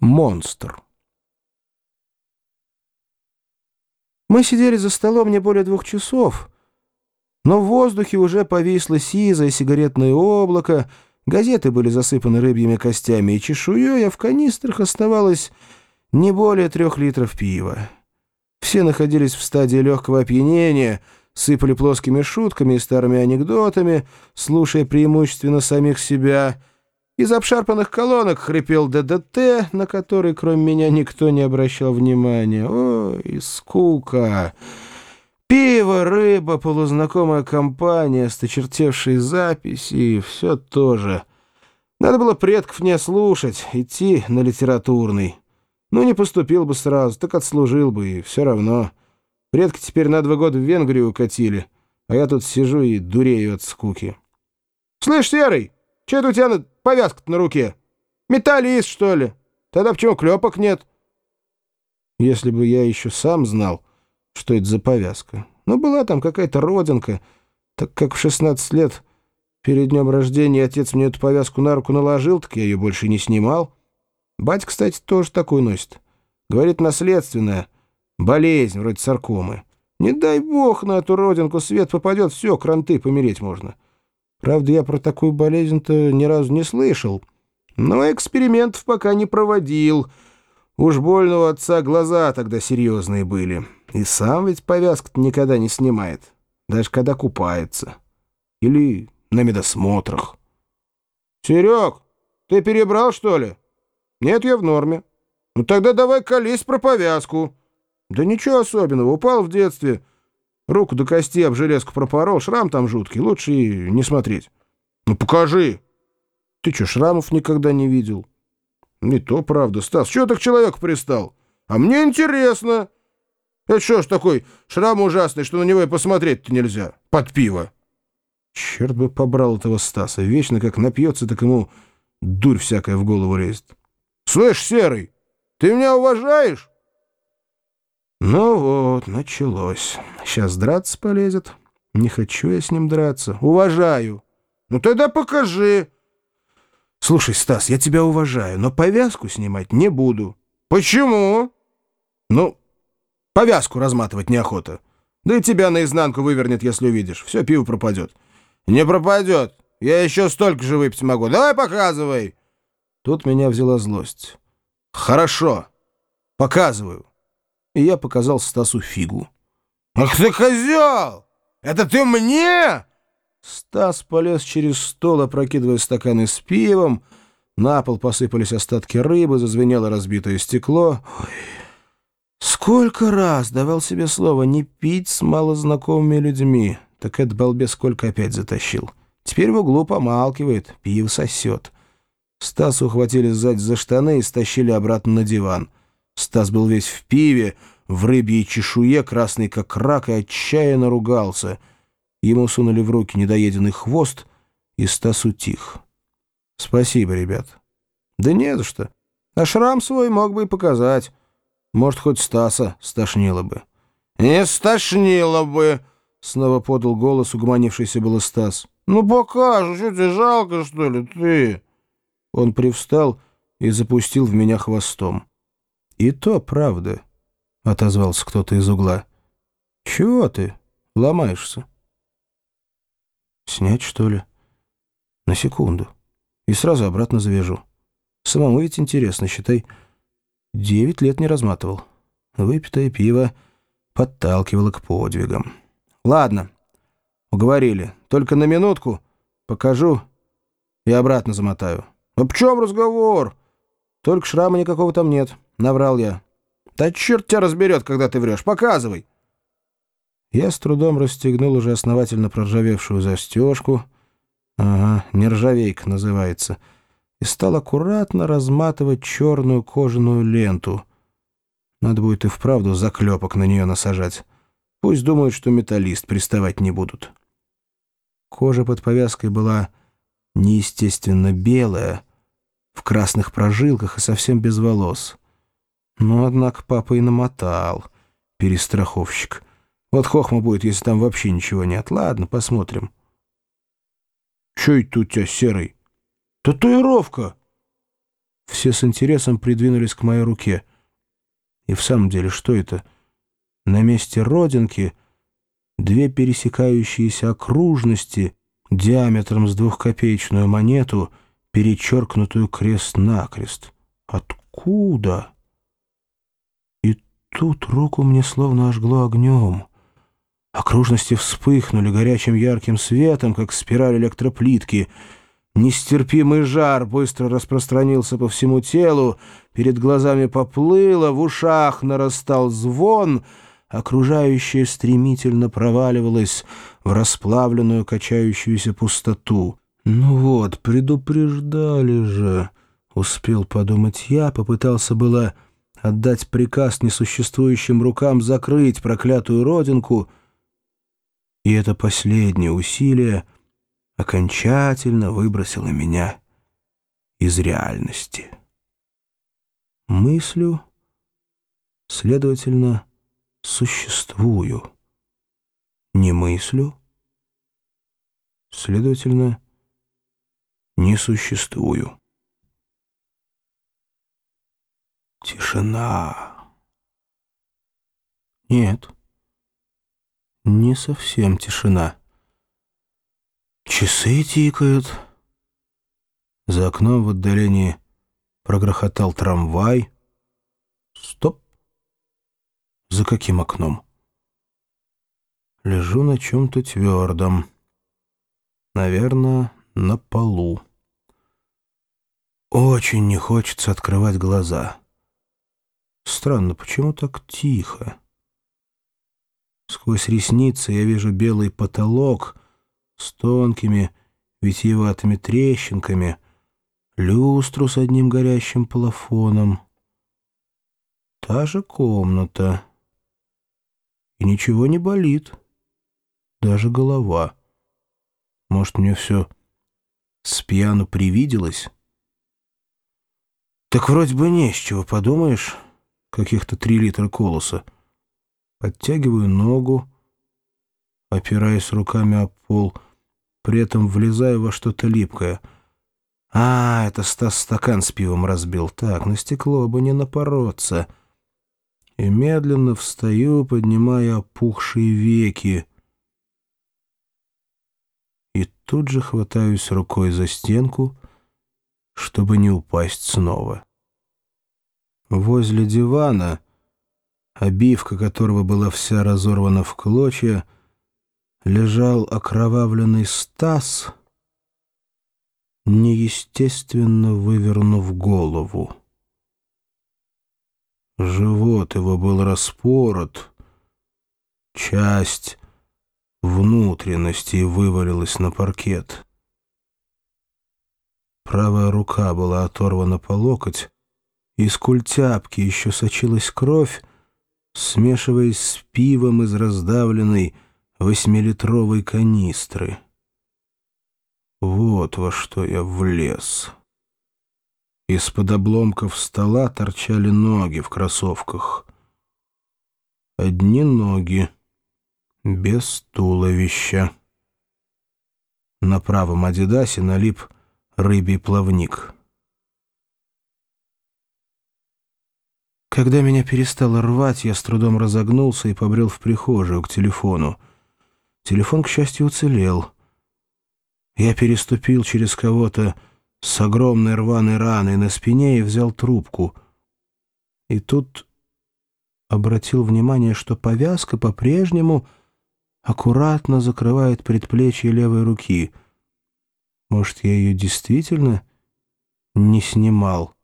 Монстр. Мы сидели за столом не более двух часов, но в воздухе уже повисло сизое сигаретное облако, газеты были засыпаны рыбьими костями и чешуей, а в канистрах оставалось не более трех литров пива. Все находились в стадии легкого опьянения, сыпали плоскими шутками и старыми анекдотами, слушая преимущественно самих себя — из обшарпанных колонок хрипел ДДТ, на который, кроме меня, никто не обращал внимания. Ой, скука! Пиво, рыба, полузнакомая компания, сточертевшие записи и все тоже. Надо было предков не слушать, идти на литературный. Ну, не поступил бы сразу, так отслужил бы, и все равно. Предки теперь на два года в Венгрию укатили, а я тут сижу и дурею от скуки. «Слышь, Серый!» Че это у тебя повязка на руке? Металлист, что ли? Тогда почему клепок нет? Если бы я еще сам знал, что это за повязка. Ну, была там какая-то родинка, так как в 16 лет перед днем рождения отец мне эту повязку на руку наложил, так я ее больше не снимал. Бать, кстати, тоже такой носит. Говорит, наследственная. Болезнь, вроде саркомы. Не дай бог на эту родинку свет попадет, все, кранты, помереть можно. Правда, я про такую болезнь-то ни разу не слышал. Но экспериментов пока не проводил. Уж больно у отца глаза тогда серьезные были. И сам ведь повязку никогда не снимает. Даже когда купается. Или на медосмотрах. «Серег, ты перебрал, что ли?» «Нет, я в норме». «Ну тогда давай колись про повязку». «Да ничего особенного, упал в детстве». Руку до кости об железку пропорол, шрам там жуткий, лучше и не смотреть. Ну покажи. Ты что, шрамов никогда не видел? Не то правда, Стас. Чего ты к человеку пристал? А мне интересно. Это что ж такой шрам ужасный, что на него и посмотреть-то нельзя? Под пиво. Черт бы побрал этого Стаса. Вечно как напьется, так ему дурь всякая в голову лезет. Слышь, Серый, ты меня уважаешь? Ну вот, началось. Сейчас драться полезет. Не хочу я с ним драться. Уважаю. Ну тогда покажи. Слушай, Стас, я тебя уважаю, но повязку снимать не буду. Почему? Ну, повязку разматывать неохота. Да и тебя наизнанку вывернет, если увидишь. Все, пиво пропадет. Не пропадет. Я еще столько же выпить могу. Давай показывай. Тут меня взяла злость. Хорошо. Показываю и я показал Стасу фигу. «Ах ты козел! Это ты мне?» Стас полез через стол, опрокидывая стаканы с пивом. На пол посыпались остатки рыбы, зазвенело разбитое стекло. Ой. Сколько раз давал себе слово не пить с малознакомыми людьми. Так этот балбес сколько опять затащил. Теперь в углу помалкивает, пиво сосет. Стасу ухватили сзади за штаны и стащили обратно на диван. Стас был весь в пиве, в рыбьей чешуе, красный как рак, и отчаянно ругался. Ему сунули в руки недоеденный хвост, и Стас утих. «Спасибо, ребят». «Да не за что. А шрам свой мог бы и показать. Может, хоть Стаса стошнило бы». «Не стошнило бы», — снова подал голос угомонившийся был Стас. «Ну покажу, что тебе жалко, что ли, ты?» Он привстал и запустил в меня хвостом. «И то правда», — отозвался кто-то из угла. «Чего ты ломаешься?» «Снять, что ли?» «На секунду. И сразу обратно завяжу. Самому ведь интересно, считай, девять лет не разматывал. Выпитое пиво подталкивало к подвигам. Ладно, уговорили. Только на минутку покажу и обратно замотаю». «А в чем разговор?» «Только шрама никакого там нет». Наврал я. Да черт тебя разберет, когда ты врешь. Показывай. Я с трудом расстегнул уже основательно проржавевшую застежку. Ага, нержавейка называется. И стал аккуратно разматывать черную кожаную ленту. Надо будет и вправду заклепок на нее насажать. Пусть думают, что металлист, приставать не будут. Кожа под повязкой была неестественно белая, в красных прожилках и совсем без волос. Ну, однако папа и намотал. Перестраховщик. Вот хохма будет, если там вообще ничего нет. Ладно, посмотрим. Че это у тебя серый? Татуировка. Все с интересом придвинулись к моей руке. И в самом деле, что это? На месте родинки две пересекающиеся окружности диаметром с двухкопеечную монету, перечеркнутую крест-накрест. Откуда? Тут руку мне словно ожгло огнем. Окружности вспыхнули горячим ярким светом, как спираль электроплитки — Нестерпимый жар быстро распространился по всему телу, перед глазами поплыло, в ушах нарастал звон, окружающее стремительно проваливалось в расплавленную качающуюся пустоту. «Ну вот, предупреждали же!» — успел подумать я, попытался было отдать приказ несуществующим рукам закрыть проклятую родинку, и это последнее усилие — окончательно выбросила меня из реальности. Мыслю, следовательно, существую. Не мыслю, следовательно, не существую. Тишина. Нет, не совсем тишина. Часы тикают. За окном в отдалении прогрохотал трамвай. Стоп. За каким окном? Лежу на чем-то твердом. Наверное, на полу. Очень не хочется открывать глаза. Странно, почему так тихо? Сквозь ресницы я вижу белый потолок — с тонкими витиеватыми трещинками, люстру с одним горящим плафоном. Та же комната. И ничего не болит. Даже голова. Может, мне все с пьяну привиделось? Так вроде бы не с чего, подумаешь, каких-то три литра колоса. Подтягиваю ногу, опираясь руками о пол — при этом влезаю во что-то липкое. А, это Стас стакан с пивом разбил. Так, на стекло бы не напороться. И медленно встаю, поднимая опухшие веки. И тут же хватаюсь рукой за стенку, чтобы не упасть снова. Возле дивана, обивка которого была вся разорвана в клочья, лежал окровавленный Стас, неестественно вывернув голову. Живот его был распорот, часть внутренности вывалилась на паркет. Правая рука была оторвана по локоть, из культяпки еще сочилась кровь, смешиваясь с пивом из раздавленной, восьмилитровой канистры. Вот во что я влез. Из-под обломков стола торчали ноги в кроссовках. Одни ноги, без туловища. На правом адидасе налип рыбий плавник. Когда меня перестало рвать, я с трудом разогнулся и побрел в прихожую к телефону. Телефон, к счастью, уцелел. Я переступил через кого-то с огромной рваной раной на спине и взял трубку. И тут обратил внимание, что повязка по-прежнему аккуратно закрывает предплечье левой руки. Может, я ее действительно не снимал?